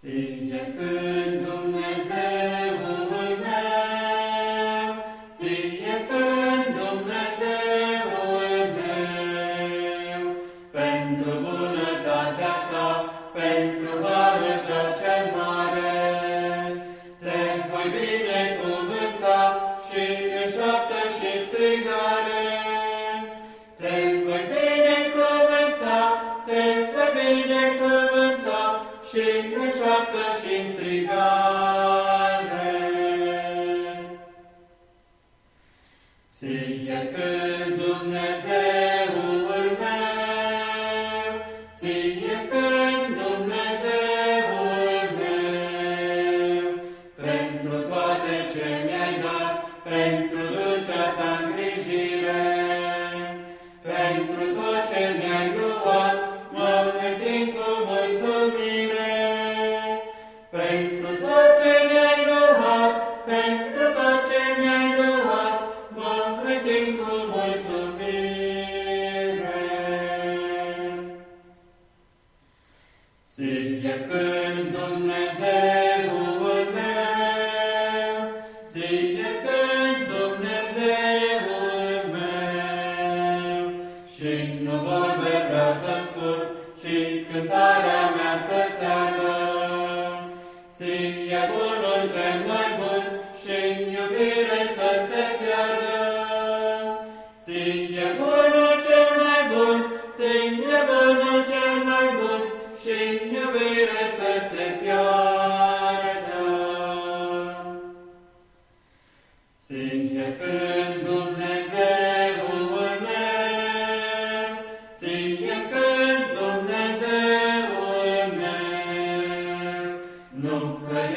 Ție-ți cânt, Dumnezeul meu, Ție-ți cânt, Dumnezeul meu, pentru bunătatea ta, pentru harul tău cel mare. Te voi binecuvânta și în șoaptă și strigare. Pentru toate ce mi-ai dat, pentru dulcea ta Ție sfânt Dumnezeul meu, Ție sfânt Și nu vorbe scurt, ci cântarea mea să-ți arăt. Ție bunul cel mai nunca